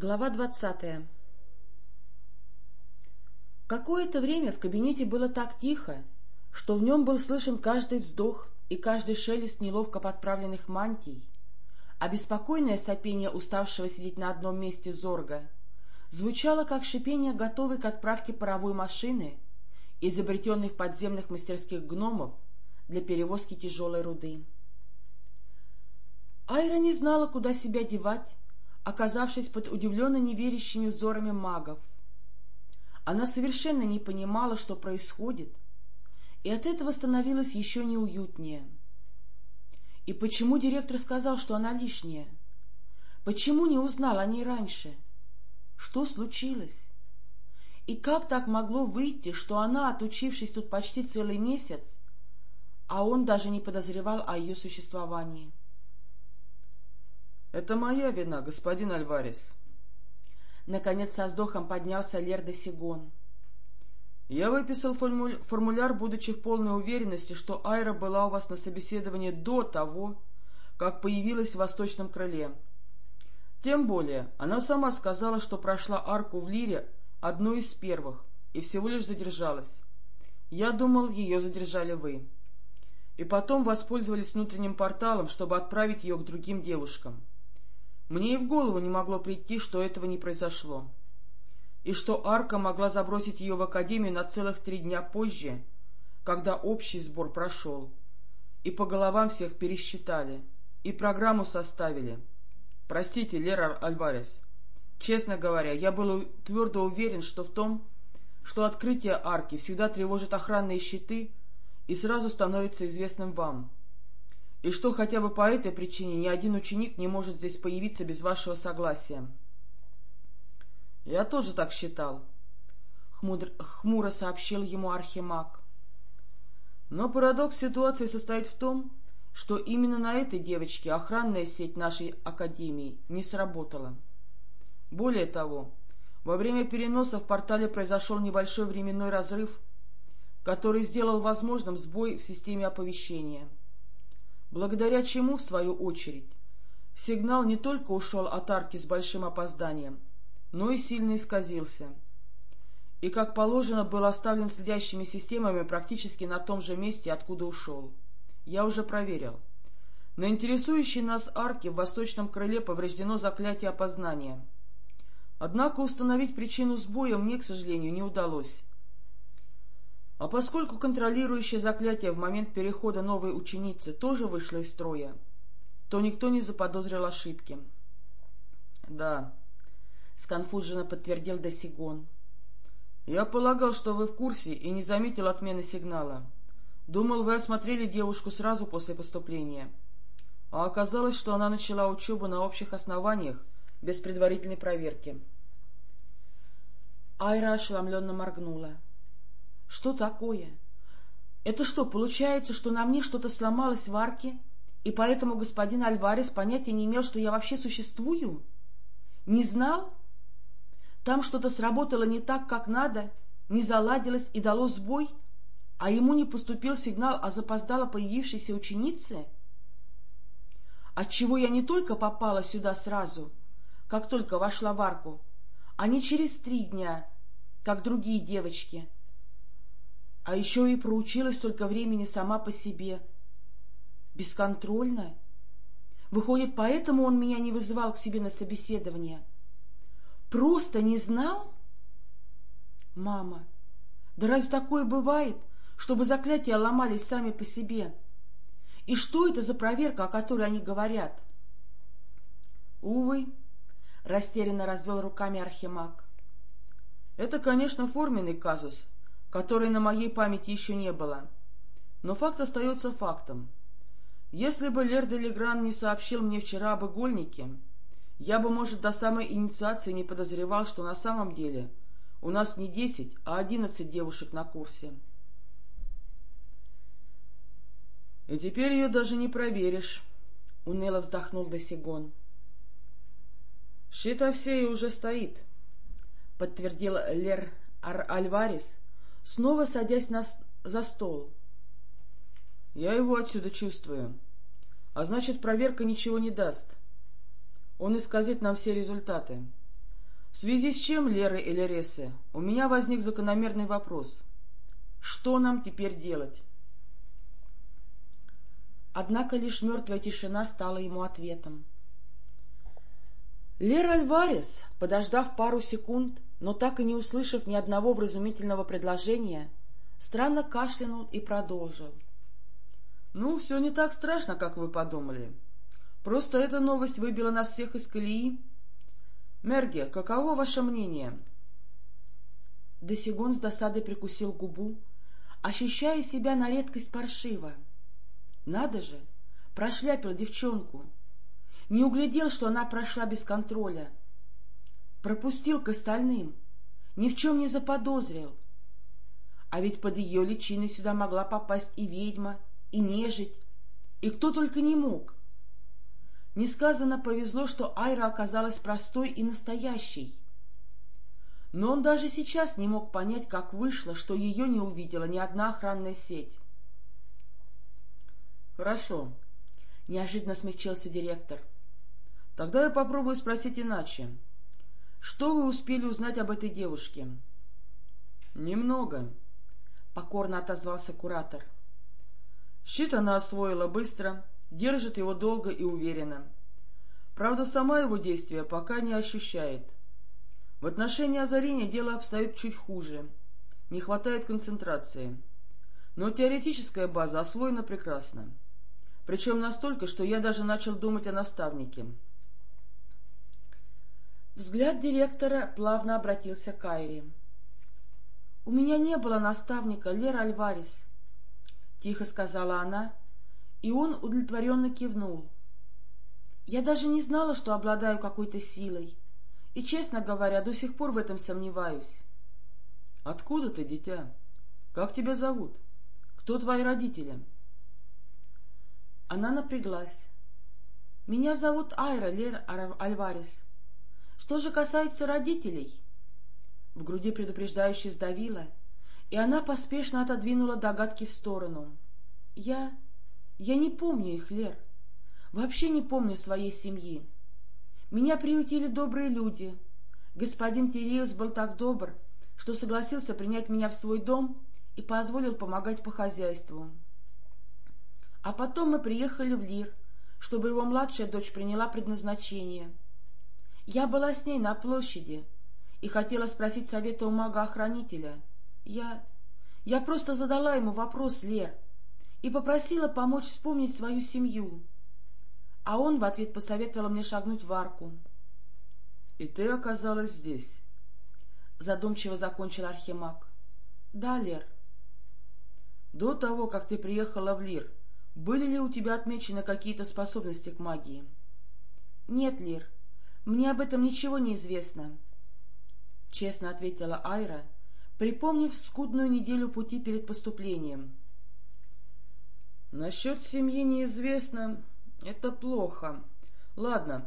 Глава двадцатая Какое-то время в кабинете было так тихо, что в нем был слышен каждый вздох и каждый шелест неловко подправленных мантий, а беспокойное сопение уставшего сидеть на одном месте зорга звучало как шипение готовой к отправке паровой машины, изобретенных подземных мастерских гномов для перевозки тяжелой руды. Айра не знала, куда себя девать, оказавшись под удивленно неверящими взорами магов. Она совершенно не понимала, что происходит, и от этого становилось еще неуютнее. И почему директор сказал, что она лишняя? Почему не узнал о ней раньше? Что случилось? И как так могло выйти, что она, отучившись тут почти целый месяц, а он даже не подозревал о ее существовании? — Это моя вина, господин Альварес. Наконец со вздохом поднялся Лердо Сигон. — Я выписал формуляр, будучи в полной уверенности, что Айра была у вас на собеседовании до того, как появилась в восточном крыле. Тем более, она сама сказала, что прошла арку в Лире одной из первых и всего лишь задержалась. Я думал, ее задержали вы. И потом воспользовались внутренним порталом, чтобы отправить ее к другим девушкам. Мне и в голову не могло прийти, что этого не произошло, и что Арка могла забросить ее в академию на целых три дня позже, когда общий сбор прошел, и по головам всех пересчитали, и программу составили. Простите, Лера Альварес, честно говоря, я был твердо уверен, что в том, что открытие арки всегда тревожит охранные щиты и сразу становится известным вам и что хотя бы по этой причине ни один ученик не может здесь появиться без вашего согласия. — Я тоже так считал, — хмуро сообщил ему Архимаг. Но парадокс ситуации состоит в том, что именно на этой девочке охранная сеть нашей Академии не сработала. Более того, во время переноса в портале произошел небольшой временной разрыв, который сделал возможным сбой в системе оповещения — благодаря чему, в свою очередь, сигнал не только ушел от арки с большим опозданием, но и сильно исказился, и, как положено, был оставлен следящими системами практически на том же месте, откуда ушел. Я уже проверил. На интересующей нас арке в восточном крыле повреждено заклятие опознания. Однако установить причину сбоя мне, к сожалению, не удалось. А поскольку контролирующее заклятие в момент перехода новой ученицы тоже вышло из строя, то никто не заподозрил ошибки. — Да, — сконфуженно подтвердил Досигон. — Я полагал, что вы в курсе и не заметил отмены сигнала. Думал, вы осмотрели девушку сразу после поступления. А оказалось, что она начала учебу на общих основаниях, без предварительной проверки. Айра ошеломленно моргнула. — что такое? Это что, получается, что на мне что-то сломалось в арке, и поэтому господин Альварес понятия не имел, что я вообще существую? Не знал? Там что-то сработало не так, как надо, не заладилось и дало сбой, а ему не поступил сигнал о запоздало появившейся ученице? Отчего я не только попала сюда сразу, как только вошла в арку, а не через три дня, как другие девочки, а еще и проучилась столько времени сама по себе. Бесконтрольно. Выходит, поэтому он меня не вызывал к себе на собеседование. Просто не знал? Мама, да разве такое бывает, чтобы заклятия ломались сами по себе? И что это за проверка, о которой они говорят? Увы, растерянно развел руками Архимаг. Это, конечно, форменный казус, которой на моей памяти еще не было. Но факт остается фактом. Если бы Лер де Легран не сообщил мне вчера об игольнике, я бы, может, до самой инициации не подозревал, что на самом деле у нас не десять, а одиннадцать девушек на курсе. — И теперь ее даже не проверишь, — уныло вздохнул Досигон. — все и уже стоит, — подтвердил Лер Ар Альварес, снова садясь на, за стол. — Я его отсюда чувствую. А значит, проверка ничего не даст. Он исказит нам все результаты. В связи с чем, Лера и Лересы, у меня возник закономерный вопрос. Что нам теперь делать? Однако лишь мертвая тишина стала ему ответом. Лера Альварес, подождав пару секунд, но так и не услышав ни одного вразумительного предложения, странно кашлянул и продолжил. — Ну, все не так страшно, как вы подумали. Просто эта новость выбила нас всех из колеи. Мерге, каково ваше мнение? Досигон с досадой прикусил губу, ощущая себя на редкость паршиво. Надо же, прошляпил девчонку. Не углядел, что она прошла без контроля. Пропустил к остальным, ни в чем не заподозрил. А ведь под ее личиной сюда могла попасть и ведьма, и нежить, и кто только не мог. Несказанно повезло, что Айра оказалась простой и настоящей. Но он даже сейчас не мог понять, как вышло, что ее не увидела ни одна охранная сеть. — Хорошо, — неожиданно смягчился директор. — Тогда я попробую спросить иначе. Что вы успели узнать об этой девушке? — Немного, — покорно отозвался куратор. Щит она освоила быстро, держит его долго и уверенно. Правда, сама его действия пока не ощущает. В отношении озарения дело обстоит чуть хуже. Не хватает концентрации. Но теоретическая база освоена прекрасно. Причем настолько, что я даже начал думать о наставнике. Взгляд директора плавно обратился к Айре. — У меня не было наставника, Лера Альварес. — тихо сказала она, и он удовлетворенно кивнул. Я даже не знала, что обладаю какой-то силой, и, честно говоря, до сих пор в этом сомневаюсь. — Откуда ты, дитя? Как тебя зовут? Кто твои родители? Она напряглась. — Меня зовут Айра Лер Альварес. Что же касается родителей... В груди предупреждающе сдавила, и она поспешно отодвинула догадки в сторону. Я... я не помню их, Лер. Вообще не помню своей семьи. Меня приютили добрые люди. Господин Териус был так добр, что согласился принять меня в свой дом и позволил помогать по хозяйству. А потом мы приехали в Лир, чтобы его младшая дочь приняла предназначение. Я была с ней на площади и хотела спросить совета у мага-охранителя — я... я просто задала ему вопрос, Лер, и попросила помочь вспомнить свою семью. А он в ответ посоветовал мне шагнуть в арку. — И ты оказалась здесь? — задумчиво закончил Архимаг. — Да, Лер. — До того, как ты приехала в Лир, были ли у тебя отмечены какие-то способности к магии? — Нет, Лир, мне об этом ничего не известно, — честно ответила Айра, — припомнив скудную неделю пути перед поступлением. — Насчет семьи неизвестно. Это плохо. Ладно,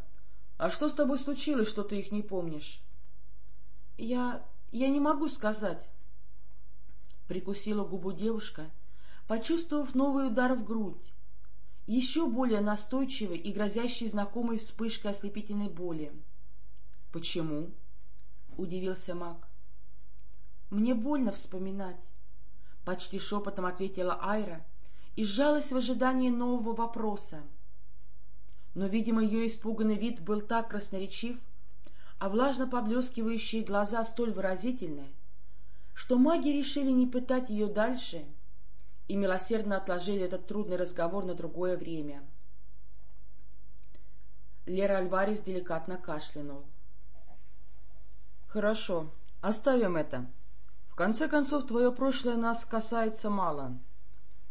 а что с тобой случилось, что ты их не помнишь? — Я... я не могу сказать. Прикусила губу девушка, почувствовав новый удар в грудь, еще более настойчивый и грозящий знакомой вспышкой ослепительной боли. — Почему? — удивился маг. Мне больно вспоминать, — почти шепотом ответила Айра и сжалась в ожидании нового вопроса. Но, видимо, ее испуганный вид был так красноречив, а влажно поблескивающие глаза столь выразительны, что маги решили не пытать ее дальше и милосердно отложили этот трудный разговор на другое время. Лера Альварес деликатно кашлянул. — Хорошо, оставим это, в конце концов, твое прошлое нас касается мало.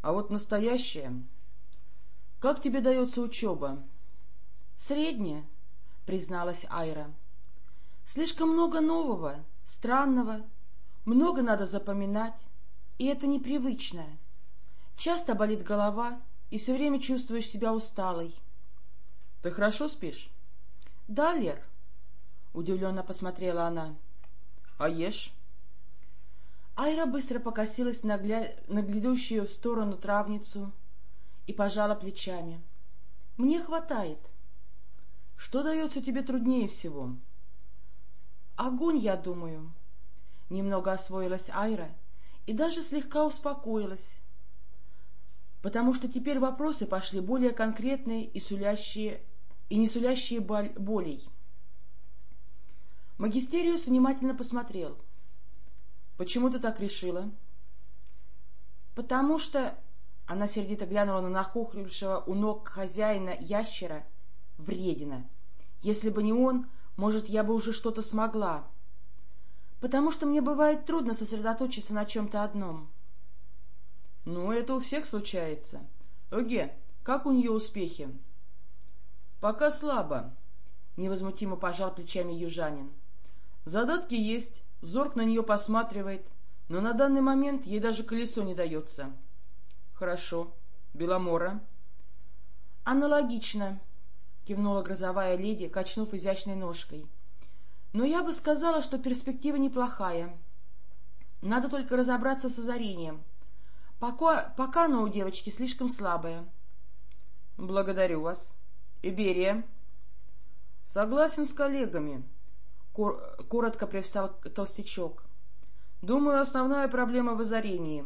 А вот настоящее... Как тебе дается учеба? — Средняя, — призналась Айра. — Слишком много нового, странного, много надо запоминать, и это непривычно. Часто болит голова, и все время чувствуешь себя усталой. — Ты хорошо спишь? — Да, Лер, — удивленно посмотрела она. — А ешь? Айра быстро покосилась на, гля... на глядущую в сторону травницу и пожала плечами. — Мне хватает. — Что дается тебе труднее всего? Огонь, я думаю. Немного освоилась Айра и даже слегка успокоилась, потому что теперь вопросы пошли более конкретные и, сулящие, и не сулящие болей. Магистериус внимательно посмотрел. — Почему ты так решила? — Потому что... Она сердито глянула на нахохлившего у ног хозяина ящера. Вредина. Если бы не он, может, я бы уже что-то смогла. Потому что мне бывает трудно сосредоточиться на чем-то одном. — Ну, это у всех случается. Оге, как у нее успехи? — Пока слабо, — невозмутимо пожал плечами южанин. Задатки есть, Зорг на нее посматривает, но на данный момент ей даже колесо не дается. Хорошо. Беломора? Аналогично, кивнула грозовая леди, качнув изящной ножкой. Но я бы сказала, что перспектива неплохая. Надо только разобраться с озарением. Пока, пока оно у девочки слишком слабое. Благодарю вас. Иберия? Согласен с коллегами. — коротко привстал толстячок. — Думаю, основная проблема в озарении.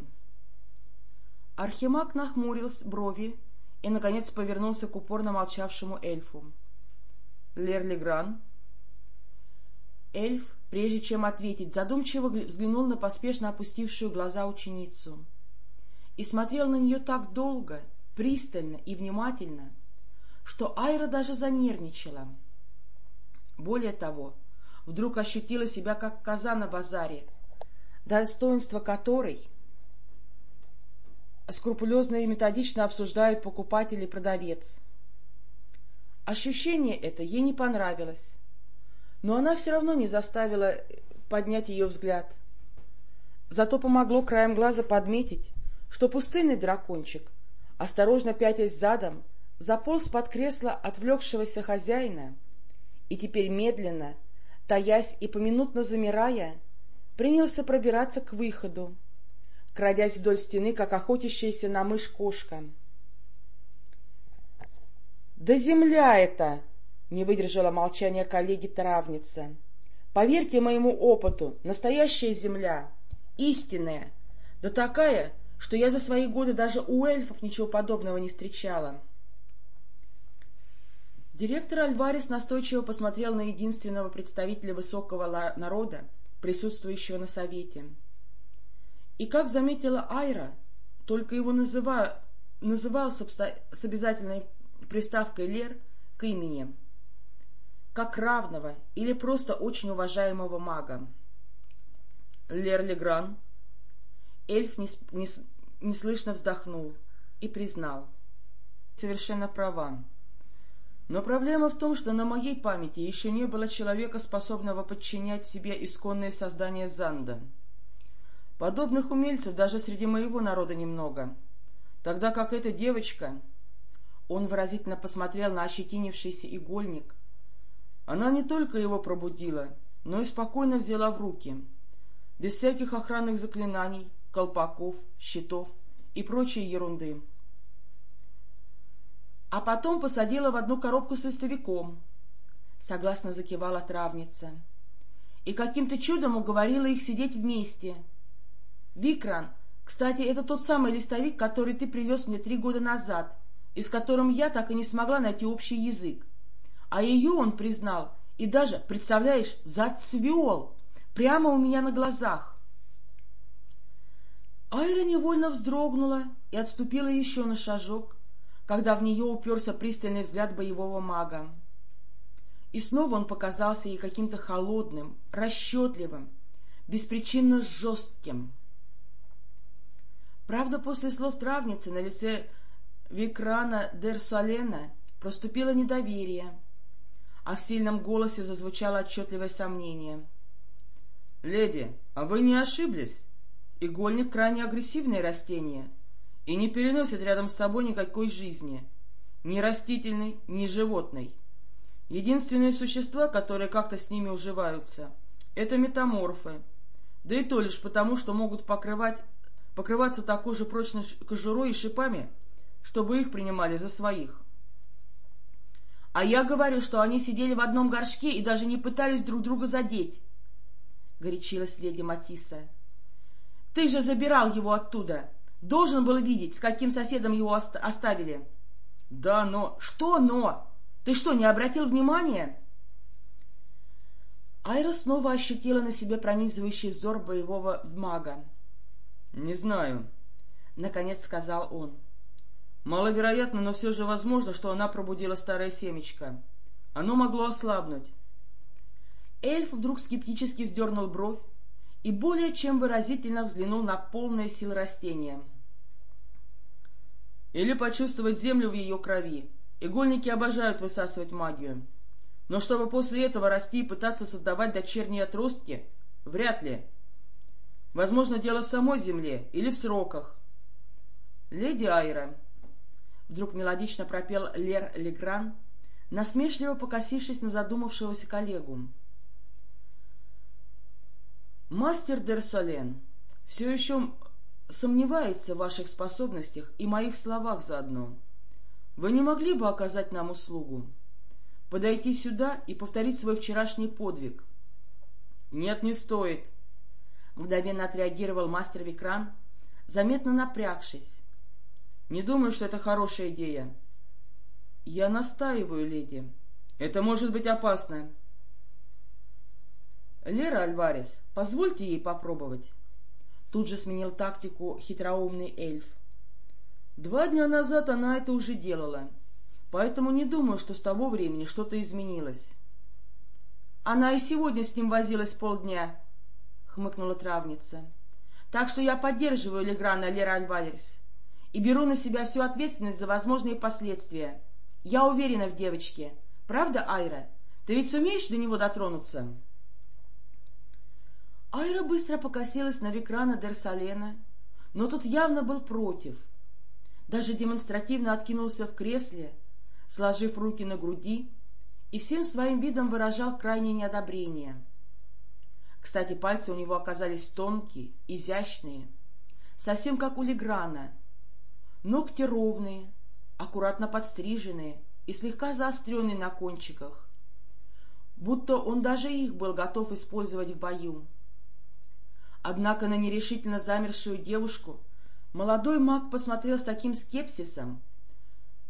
Архимаг нахмурил брови и, наконец, повернулся к упорно молчавшему эльфу. — Лерлигран? Эльф, прежде чем ответить, задумчиво взглянул на поспешно опустившую глаза ученицу и смотрел на нее так долго, пристально и внимательно, что Айра даже занервничала. Более того, вдруг ощутила себя как коза на базаре, достоинство которой скрупулезно и методично обсуждают покупатель и продавец. Ощущение это ей не понравилось, но она все равно не заставила поднять ее взгляд. Зато помогло краем глаза подметить, что пустынный дракончик, осторожно пятясь задом, заполз под кресло отвлекшегося хозяина и теперь медленно, таясь и поминутно замирая, принялся пробираться к выходу, крадясь вдоль стены, как охотящаяся на мышь кошка. — Да земля это! — не выдержала молчания коллеги-травница. — Поверьте моему опыту, настоящая земля, истинная, да такая, что я за свои годы даже у эльфов ничего подобного не встречала. — Директор Альварес настойчиво посмотрел на единственного представителя высокого народа, присутствующего на совете. И, как заметила Айра, только его называ... называл с, обязательной приставкой «Лер» к имени, как равного или просто очень уважаемого мага. «Лер Легран?» Эльф неслышно вздохнул и признал. «Совершенно права. Но проблема в том, что на моей памяти еще не было человека, способного подчинять себе исконные создания Занда. Подобных умельцев даже среди моего народа немного. Тогда как эта девочка... Он выразительно посмотрел на ощетинившийся игольник. Она не только его пробудила, но и спокойно взяла в руки, без всяких охранных заклинаний, колпаков, щитов и прочей ерунды а потом посадила в одну коробку с листовиком. Согласно закивала травница. И каким-то чудом уговорила их сидеть вместе. Викран, кстати, это тот самый листовик, который ты привез мне три года назад, и с которым я так и не смогла найти общий язык. А ее он признал, и даже, представляешь, зацвел, прямо у меня на глазах. Айра невольно вздрогнула и отступила еще на шажок, когда в нее уперся пристальный взгляд боевого мага. И снова он показался ей каким-то холодным, расчетливым, беспричинно жестким. Правда, после слов травницы на лице Викрана Дерсуалена проступило недоверие, а в сильном голосе зазвучало отчетливое сомнение. — Леди, а вы не ошиблись? Игольник — крайне агрессивное растение — и не переносят рядом с собой никакой жизни, ни растительной, ни животной. Единственные существа, которые как-то с ними уживаются, это метаморфы, да и то лишь потому, что могут покрывать, покрываться такой же прочной кожурой и шипами, чтобы их принимали за своих. А я говорю, что они сидели в одном горшке и даже не пытались друг друга задеть, горячилась леди Матисса. — Ты же забирал его оттуда. Должен был видеть, с каким соседом его оставили. — Да, но... — Что но? Ты что, не обратил внимания? Айра снова ощутила на себе пронизывающий взор боевого мага. — Не знаю, — наконец сказал он. — Маловероятно, но все же возможно, что она пробудила старое семечко. Оно могло ослабнуть. Эльф вдруг скептически вздернул бровь и более чем выразительно взглянул на полное сил растения. Или почувствовать землю в ее крови. Игольники обожают высасывать магию. Но чтобы после этого расти и пытаться создавать дочерние отростки, вряд ли. Возможно, дело в самой земле или в сроках. Леди Айра, вдруг мелодично пропел Лер Легран, насмешливо покосившись на задумавшегося коллегу. Мастер Дерсален все еще сомневается в ваших способностях и моих словах заодно. Вы не могли бы оказать нам услугу? Подойти сюда и повторить свой вчерашний подвиг? — Нет, не стоит. Мгновенно отреагировал мастер Викран, заметно напрягшись. — Не думаю, что это хорошая идея. — Я настаиваю, леди. Это может быть опасно. —— Лера Альварес, позвольте ей попробовать. Тут же сменил тактику хитроумный эльф. Два дня назад она это уже делала, поэтому не думаю, что с того времени что-то изменилось. — Она и сегодня с ним возилась полдня, — хмыкнула травница. — Так что я поддерживаю Леграна Лера Альварес и беру на себя всю ответственность за возможные последствия. Я уверена в девочке. Правда, Айра? Ты ведь сумеешь до него дотронуться? — Айра быстро покосилась на Викрана Дерсалена, но тот явно был против. Даже демонстративно откинулся в кресле, сложив руки на груди, и всем своим видом выражал крайнее неодобрение. Кстати, пальцы у него оказались тонкие, изящные, совсем как у Леграна, ногти ровные, аккуратно подстриженные и слегка заостренные на кончиках, будто он даже их был готов использовать в бою. Однако на нерешительно замершую девушку молодой маг посмотрел с таким скепсисом,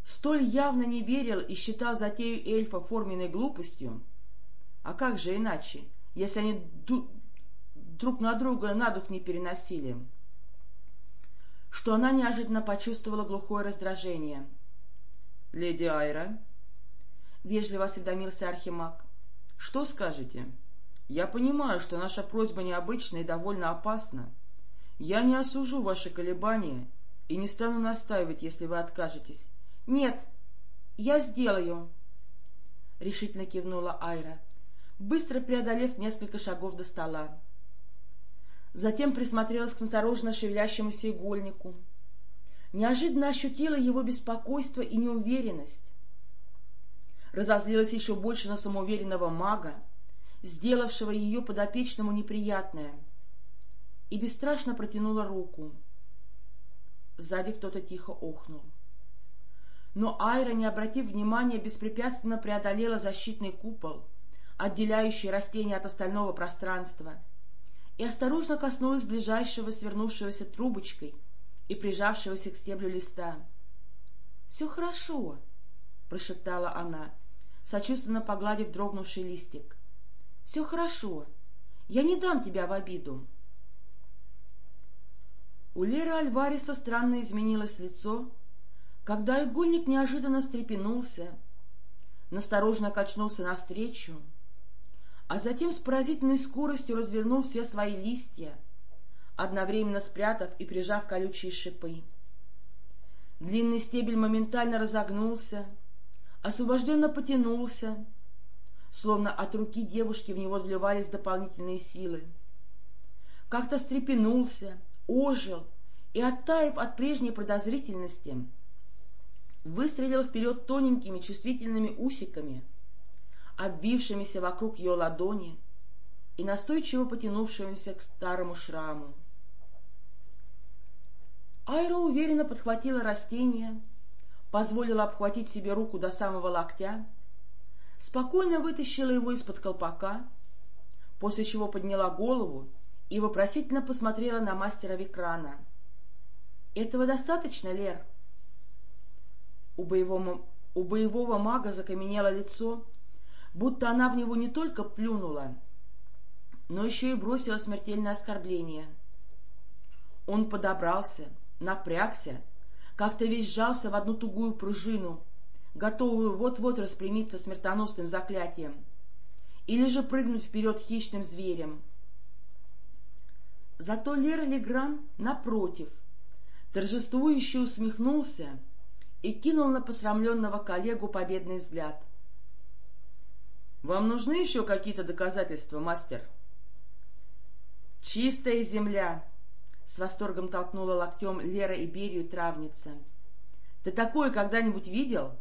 столь явно не верил и считал затею эльфа форменной глупостью. А как же иначе, если они друг на друга на дух не переносили? Что она неожиданно почувствовала глухое раздражение. — Леди Айра? — вежливо осведомился архимаг. — Что скажете? — я понимаю, что наша просьба необычна и довольно опасна. Я не осужу ваши колебания и не стану настаивать, если вы откажетесь. — Нет, я сделаю, — решительно кивнула Айра, быстро преодолев несколько шагов до стола. Затем присмотрелась к осторожно шевелящемуся игольнику. Неожиданно ощутила его беспокойство и неуверенность. Разозлилась еще больше на самоуверенного мага, сделавшего ее подопечному неприятное, и бесстрашно протянула руку. Сзади кто-то тихо охнул. Но Айра, не обратив внимания, беспрепятственно преодолела защитный купол, отделяющий растение от остального пространства, и осторожно коснулась ближайшего свернувшегося трубочкой и прижавшегося к стеблю листа. — Все хорошо, — прошептала она, сочувственно погладив дрогнувший листик. Все хорошо. Я не дам тебя в обиду. У Леры Альвареса странно изменилось лицо, когда игольник неожиданно стрепенулся, насторожно качнулся навстречу, а затем с поразительной скоростью развернул все свои листья, одновременно спрятав и прижав колючие шипы. Длинный стебель моментально разогнулся, освобожденно потянулся, словно от руки девушки в него вливались дополнительные силы. Как-то встрепенулся, ожил и, оттаив от прежней подозрительности, выстрелил вперед тоненькими чувствительными усиками, обвившимися вокруг ее ладони и настойчиво потянувшимися к старому шраму. Айра уверенно подхватила растение, позволила обхватить себе руку до самого локтя спокойно вытащила его из-под колпака, после чего подняла голову и вопросительно посмотрела на мастера Викрана. — Этого достаточно, Лер? У боевого, у боевого мага закаменело лицо, будто она в него не только плюнула, но еще и бросила смертельное оскорбление. Он подобрался, напрягся, как-то весь сжался в одну тугую пружину, готовую вот-вот распрямиться смертоносным заклятием, или же прыгнуть вперед хищным зверем. Зато Лера Легран, напротив, торжествующе усмехнулся и кинул на посрамленного коллегу победный взгляд. — Вам нужны еще какие-то доказательства, мастер? — Чистая земля! — с восторгом толкнула локтем Лера и Берию травница. — Ты такое когда-нибудь видел?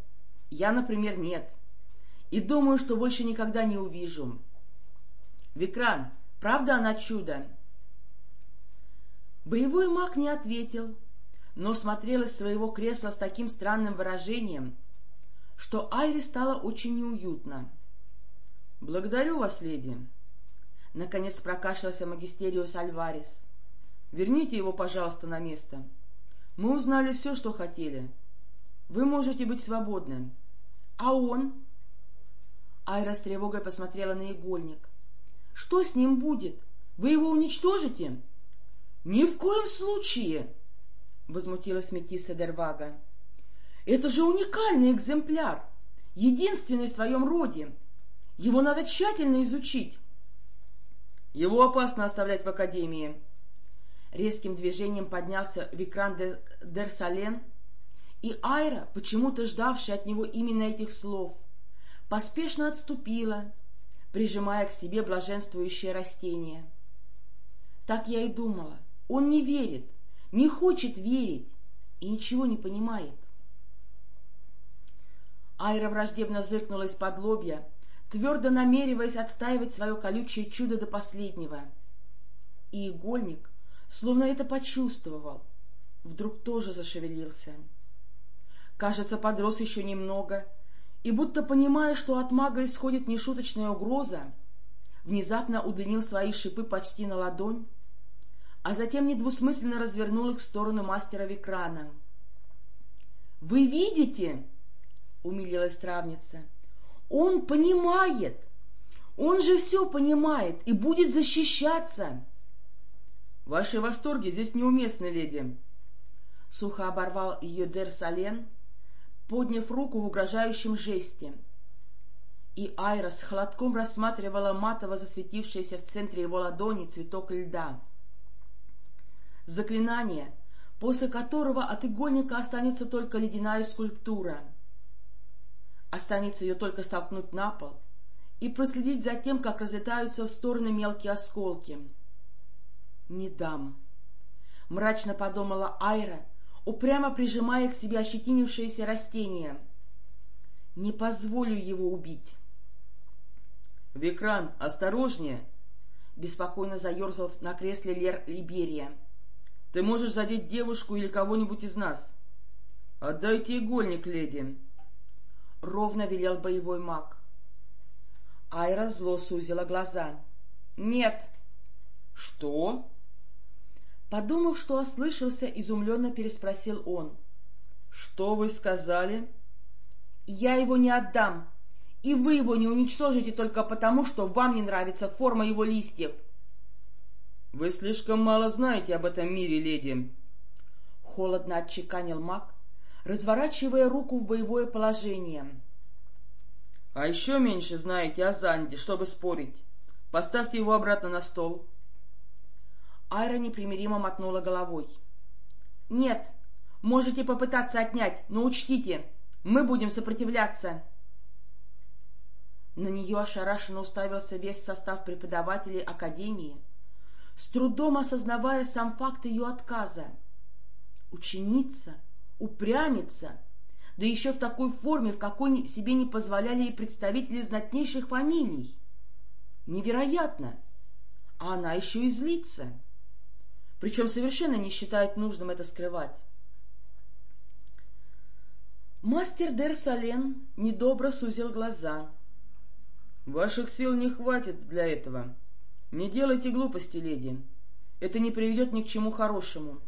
Я, например, нет. И думаю, что больше никогда не увижу. Викран, правда она чудо? — Боевой маг не ответил, но смотрел из своего кресла с таким странным выражением, что Айре стало очень неуютно. — Благодарю вас, леди. Наконец прокашлялся магистериус Альварес. — Верните его, пожалуйста, на место. Мы узнали все, что хотели. Вы можете быть свободны. — А он? Айра с тревогой посмотрела на игольник. — Что с ним будет? Вы его уничтожите? —— Ни в коем случае! — возмутилась метиса Дервага. — Это же уникальный экземпляр, единственный в своем роде. Его надо тщательно изучить. — Его опасно оставлять в Академии. Резким движением поднялся Викран де Дерсален, и Айра, почему-то ждавшая от него именно этих слов, поспешно отступила, прижимая к себе блаженствующее растение. Так я и думала. Он не верит, не хочет верить и ничего не понимает. Айра враждебно зыркнула из-под лобья, твердо намереваясь отстаивать свое колючее чудо до последнего. И игольник, словно это почувствовал, вдруг тоже зашевелился. Кажется, подрос еще немного, и, будто понимая, что от мага исходит нешуточная угроза, внезапно удлинил свои шипы почти на ладонь а затем недвусмысленно развернул их в сторону мастера Викрана. — Вы видите? — умилилась травница. — Он понимает! Он же все понимает и будет защищаться! — Ваши восторги здесь неуместны, леди! — сухо оборвал ее Дер Сален, подняв руку в угрожающем жесте. И Айра с холодком рассматривала матово засветившийся в центре его ладони цветок льда — заклинание, после которого от игольника останется только ледяная скульптура. Останется ее только столкнуть на пол и проследить за тем, как разлетаются в стороны мелкие осколки. «Не дам», — мрачно подумала Айра, упрямо прижимая к себе ощетинившееся растение. «Не позволю его убить». «Викран, осторожнее!» — беспокойно заерзал на кресле Лер Либерия. Ты можешь задеть девушку или кого-нибудь из нас. Отдайте игольник, леди. Ровно велел боевой маг. Айра зло сузила глаза. Нет. Что? Подумав, что ослышался, изумленно переспросил он. Что вы сказали? Я его не отдам, и вы его не уничтожите только потому, что вам не нравится форма его листьев. — Вы слишком мало знаете об этом мире, леди. Холодно отчеканил маг, разворачивая руку в боевое положение. — А еще меньше знаете о Занде, чтобы спорить. Поставьте его обратно на стол. Айра непримиримо мотнула головой. — Нет, можете попытаться отнять, но учтите, мы будем сопротивляться. На нее ошарашенно уставился весь состав преподавателей Академии — с трудом осознавая сам факт ее отказа. Ученица, упрямится, да еще в такой форме, в какой себе не позволяли и представители знатнейших фамилий. Невероятно! А она еще и злится. Причем совершенно не считает нужным это скрывать. Мастер Дер Сален недобро сузил глаза. — Ваших сил не хватит для этого, Не делайте глупости, леди. Это не приведет ни к чему хорошему.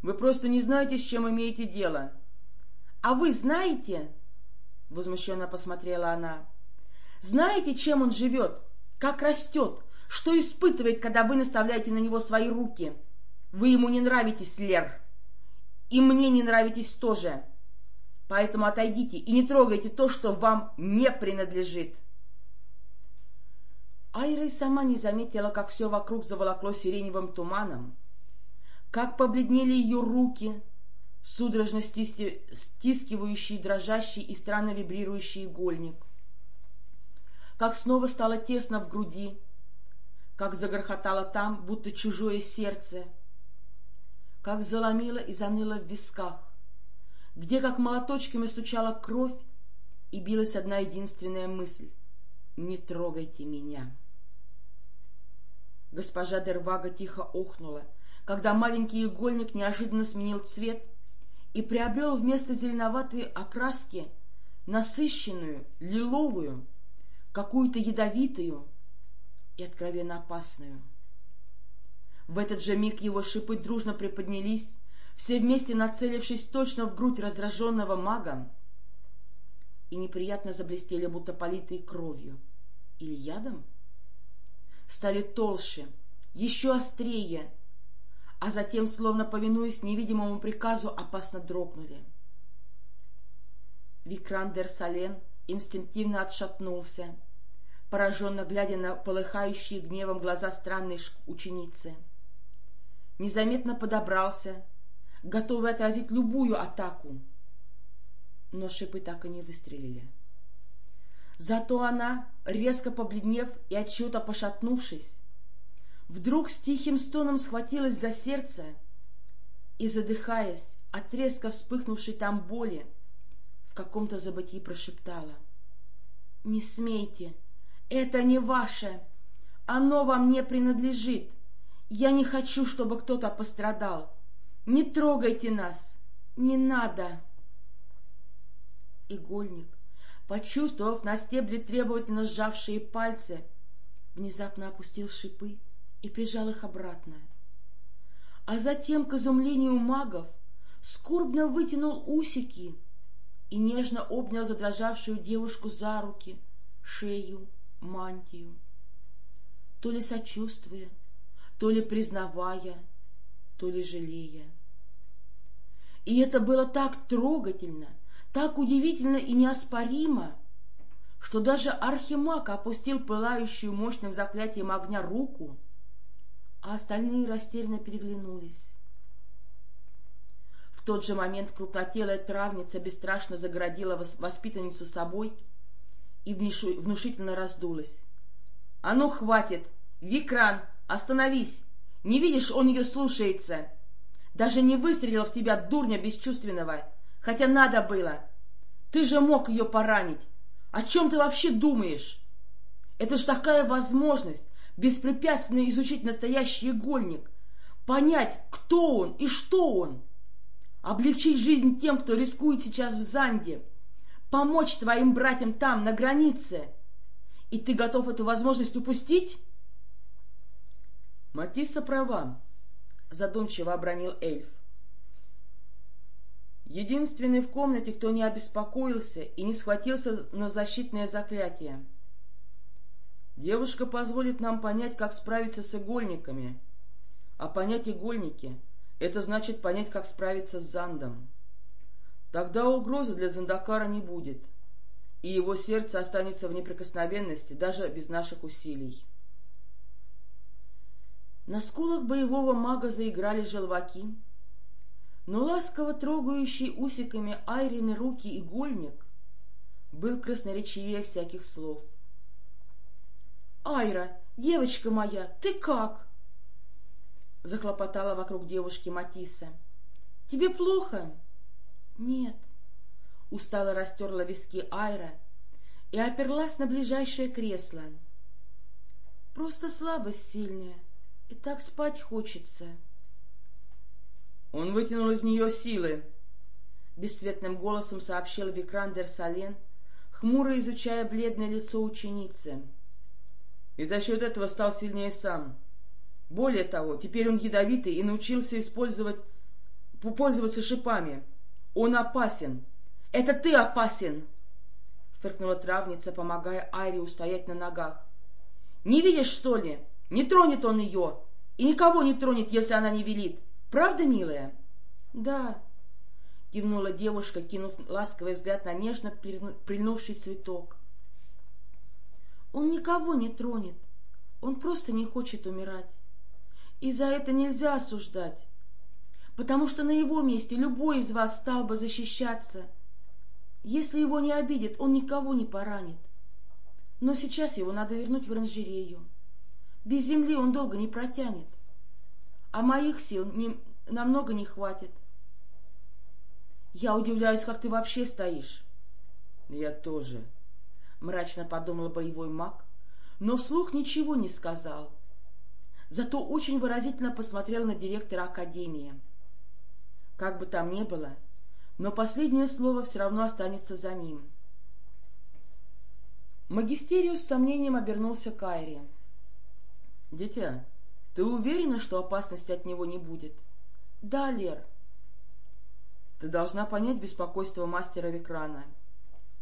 Вы просто не знаете, с чем имеете дело. — А вы знаете? — возмущенно посмотрела она. — Знаете, чем он живет? Как растет? Что испытывает, когда вы наставляете на него свои руки? Вы ему не нравитесь, Лер. И мне не нравитесь тоже. Поэтому отойдите и не трогайте то, что вам не принадлежит. Айра и сама не заметила, как все вокруг заволокло сиреневым туманом, как побледнели ее руки, судорожно стискивающий, дрожащий и странно вибрирующий игольник, как снова стало тесно в груди, как загрохотало там, будто чужое сердце, как заломило и заныло в висках, где как молоточками стучала кровь и билась одна единственная мысль — «Не трогайте меня». Госпожа Дервага тихо охнула, когда маленький игольник неожиданно сменил цвет и приобрел вместо зеленоватой окраски насыщенную, лиловую, какую-то ядовитую и откровенно опасную. В этот же миг его шипы дружно приподнялись, все вместе нацелившись точно в грудь раздраженного мага, и неприятно заблестели, будто политые кровью или ядом стали толще, еще острее, а затем, словно повинуясь невидимому приказу, опасно дрогнули. Викрандер Сален инстинктивно отшатнулся, пораженно глядя на полыхающие гневом глаза странной ученицы. Незаметно подобрался, готовый отразить любую атаку, но шипы так и не выстрелили. Зато она, резко побледнев и отчего-то пошатнувшись, вдруг с тихим стоном схватилась за сердце и, задыхаясь от резко вспыхнувшей там боли, в каком-то забытии прошептала. — Не смейте! Это не ваше! Оно вам не принадлежит! Я не хочу, чтобы кто-то пострадал! Не трогайте нас! Не надо! Игольник, почувствовав на стебле требовательно сжавшие пальцы, внезапно опустил шипы и прижал их обратно. А затем, к изумлению магов, скорбно вытянул усики и нежно обнял задрожавшую девушку за руки, шею, мантию, то ли сочувствуя, то ли признавая, то ли жалея. И это было так трогательно, так удивительно и неоспоримо, что даже Архимаг опустил пылающую мощным заклятием огня руку, а остальные растерянно переглянулись. В тот же момент крупнотелая травница бесстрашно загородила воспитанницу собой и внушительно раздулась. — А ну, хватит! Викран, остановись! Не видишь, он ее слушается! Даже не выстрелил в тебя, дурня бесчувственного! хотя надо было. Ты же мог ее поранить. О чем ты вообще думаешь? Это ж такая возможность беспрепятственно изучить настоящий игольник, понять, кто он и что он, облегчить жизнь тем, кто рискует сейчас в Занде, помочь твоим братьям там, на границе. И ты готов эту возможность упустить? Матисса права, задумчиво обронил эльф единственный в комнате, кто не обеспокоился и не схватился на защитное заклятие. Девушка позволит нам понять, как справиться с игольниками, а понять игольники — это значит понять, как справиться с Зандом. Тогда угрозы для Зандакара не будет, и его сердце останется в неприкосновенности даже без наших усилий. На скулах боевого мага заиграли желваки, но ласково трогающий усиками Айрины руки игольник был красноречивее всяких слов. — Айра, девочка моя, ты как? — захлопотала вокруг девушки Матисса. — Тебе плохо? — Нет. Устало растерла виски Айра и оперлась на ближайшее кресло. — Просто слабость сильная, и так спать хочется. — он вытянул из нее силы, — бесцветным голосом сообщил Викрандер Сален, хмуро изучая бледное лицо ученицы. и за счет этого стал сильнее сам. Более того, теперь он ядовитый и научился использовать, пользоваться шипами. Он опасен. Это ты опасен! — фыркнула травница, помогая Айре устоять на ногах. — Не видишь, что ли? Не тронет он ее, и никого не тронет, если она не велит. Правда, милая? — Да, — кивнула девушка, кинув ласковый взгляд на нежно прильнувший цветок. — Он никого не тронет, он просто не хочет умирать. И за это нельзя осуждать, потому что на его месте любой из вас стал бы защищаться. Если его не обидит, он никого не поранит. Но сейчас его надо вернуть в оранжерею. Без земли он долго не протянет, а моих сил не, намного не хватит. Я удивляюсь, как ты вообще стоишь. Я тоже, мрачно подумал боевой маг, но вслух ничего не сказал. Зато очень выразительно посмотрел на директора академии. Как бы там ни было, но последнее слово все равно останется за ним. Магистериус с сомнением обернулся к Айре. — Дитя, ты уверена, что опасности от него не будет? — Да, Лер. — Ты должна понять беспокойство мастера Викрана.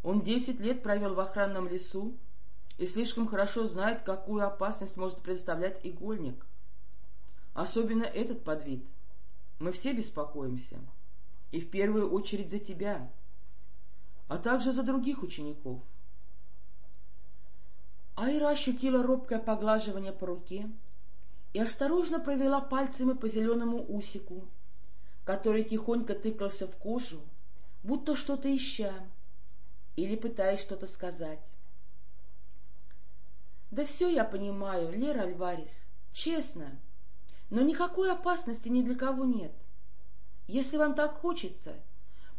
Он десять лет провел в охранном лесу и слишком хорошо знает, какую опасность может представлять игольник. Особенно этот подвид. Мы все беспокоимся. И в первую очередь за тебя, а также за других учеников. Айра ощутила робкое поглаживание по руке и осторожно провела пальцами по зеленому усику, который тихонько тыкался в кожу, будто что-то ища или пытаясь что-то сказать. — Да все я понимаю, Лера Альварес, честно, но никакой опасности ни для кого нет. Если вам так хочется,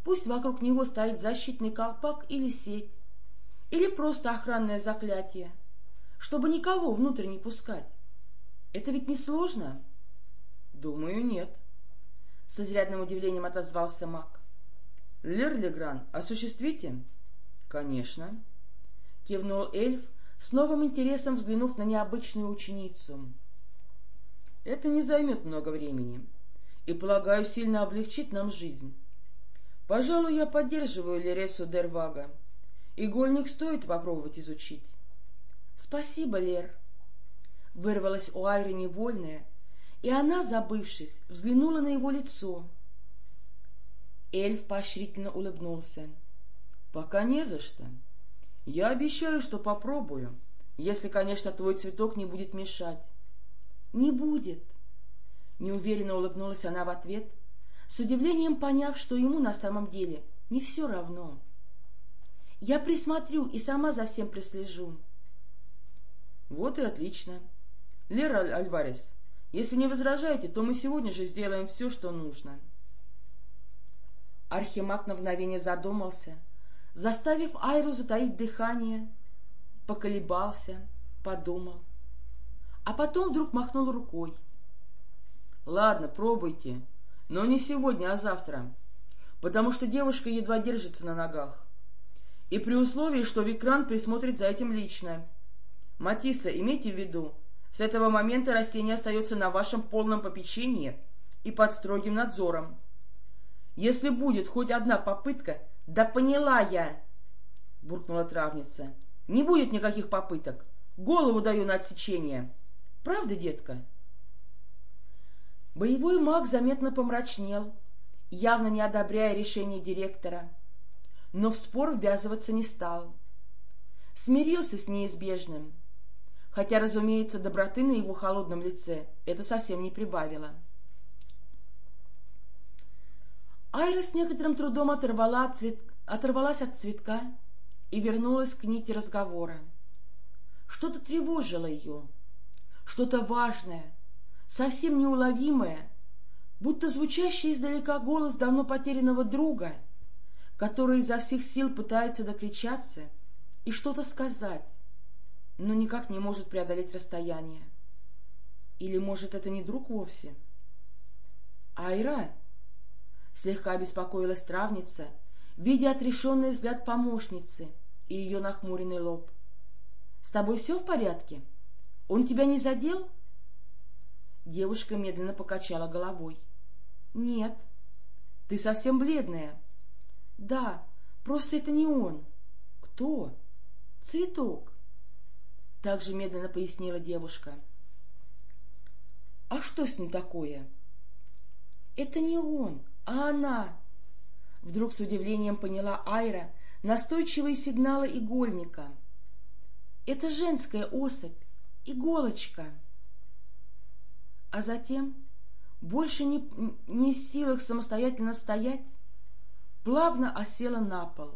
пусть вокруг него стоит защитный колпак или сеть, или просто охранное заклятие — чтобы никого внутрь не пускать. Это ведь не сложно? — Думаю, нет. С изрядным удивлением отозвался маг. — Лер осуществите? — Конечно. Кивнул эльф, с новым интересом взглянув на необычную ученицу. — Это не займет много времени и, полагаю, сильно облегчит нам жизнь. Пожалуй, я поддерживаю Лересу Дервага. Игольник стоит попробовать изучить. — Спасибо, Лер. Вырвалась у Айры невольная, и она, забывшись, взглянула на его лицо. Эльф поощрительно улыбнулся. — Пока не за что. Я обещаю, что попробую, если, конечно, твой цветок не будет мешать. — Не будет. Неуверенно улыбнулась она в ответ, с удивлением поняв, что ему на самом деле не все равно. — Я присмотрю и сама за всем прислежу. — Вот и отлично. Лера Альварес, если не возражаете, то мы сегодня же сделаем все, что нужно. Архимаг на мгновение задумался, заставив Айру затаить дыхание, поколебался, подумал, а потом вдруг махнул рукой. — Ладно, пробуйте, но не сегодня, а завтра, потому что девушка едва держится на ногах. И при условии, что Викран присмотрит за этим лично. Матисса, имейте в виду, с этого момента растение остается на вашем полном попечении и под строгим надзором. Если будет хоть одна попытка... — Да поняла я! — буркнула травница. — Не будет никаких попыток. Голову даю на отсечение. Правда, детка? Боевой маг заметно помрачнел, явно не одобряя решение директора, но в спор ввязываться не стал. Смирился с неизбежным — хотя, разумеется, доброты на его холодном лице это совсем не прибавило. Айра с некоторым трудом оторвала от цвет... оторвалась от цветка и вернулась к нити разговора. Что-то тревожило ее, что-то важное, совсем неуловимое, будто звучащий издалека голос давно потерянного друга, который изо всех сил пытается докричаться и что-то сказать, но никак не может преодолеть расстояние. Или, может, это не друг вовсе? «Айра!» — слегка обеспокоилась травница, видя отрешенный взгляд помощницы и ее нахмуренный лоб. «С тобой все в порядке? Он тебя не задел? Девушка медленно покачала головой. — Нет. — Ты совсем бледная. — Да, просто это не он. — Кто? — Цветок. Также медленно пояснила девушка. — А что с ним такое? — Это не он, а она. Вдруг с удивлением поняла Айра настойчивые сигналы игольника. — Это женская особь, иголочка а затем, больше не, не в силах самостоятельно стоять, плавно осела на пол.